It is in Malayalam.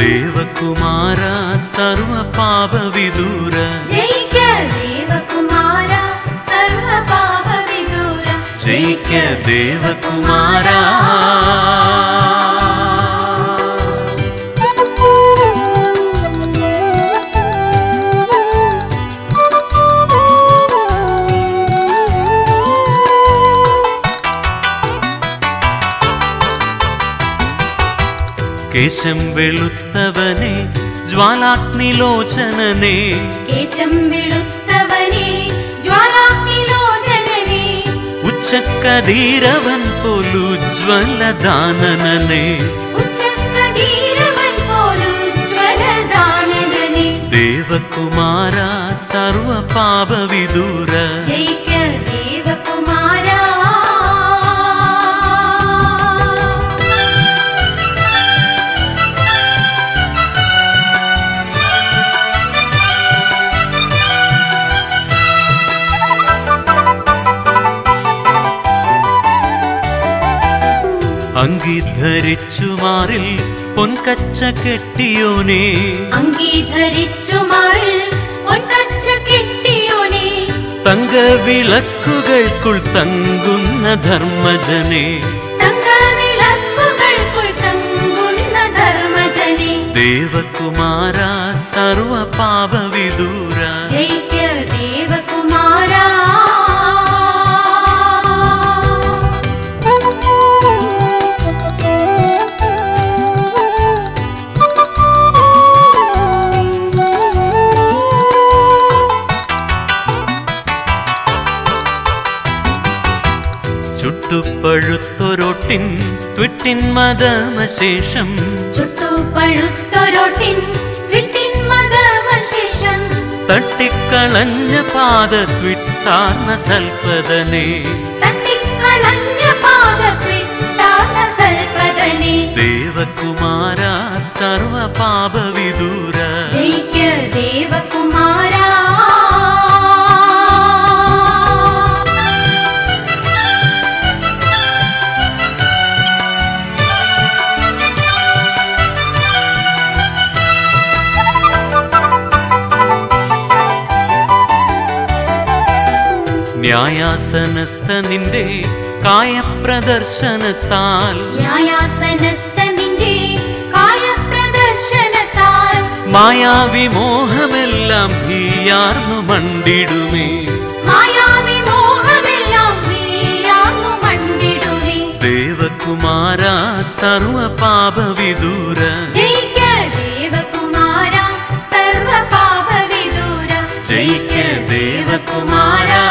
देव सर्वपापविदूर सर्वविदूर जिव कुमा सर्वविदूर जी കേശം വെളുത്തവനെ ജ്വാലാഗ്നിലോചനനെ കേശം വെളുത്തവനെ ജ്വാലാഗ്നിലോചനനെ ഉച്ചക്കതീരവൻ പോലുജ്വലദാനനനെ ഉച്ചക്കതീരവൻ പോലുജ്വലദാനനനെ ദേവകുമാര സർവ പാപവിദൂര അംഗീധരിച്ചു മാറിൽ പൊൻകച്ച കെട്ടിയോനെ. അംഗീധരിച്ചു മാറിൽ പൊൻകച്ച കെട്ടിയോനെ. തങ്ക വിളക്കുകൾക്കുൾ തങ്കുന്ന ധർമ്മജനെ. ചുട്ടുപഴുത്തൊരൊട്ടിൻ ത്വിട്ടിൻ മതമശേഷം ചുട്ടുപഴുത്തൊരൊട്ടിൻ മതമശേഷം തട്ടിക്കളഞ്ഞ പാത ത്വിട്ടാർന്ന സൽപദനെ തട്ടിക്കളഞ്ഞ സൽപദനെ ദേവകുമാര സർവ ന്യായാസനസ്ഥ നിന്റെ കായപ്രദർശനത്താൽ. ന്യായാസനസ്ഥ നിന്റെ കായപ്രദർശനത്താൽ. മായാവിമോഹമെല്ലാം ഭീയാർന്നു മണ്ടിടുമേ. മായാവിമോഹമെല്ലാം ഭീയാർന്നു മണ്ടിടുമേ. ദേവകുമാര സർവ പാപവിദൂര ജയിക്ക ദേവകുമാര സർവ പാപവിദൂര ജയിക്ക ദേവകുമാരാ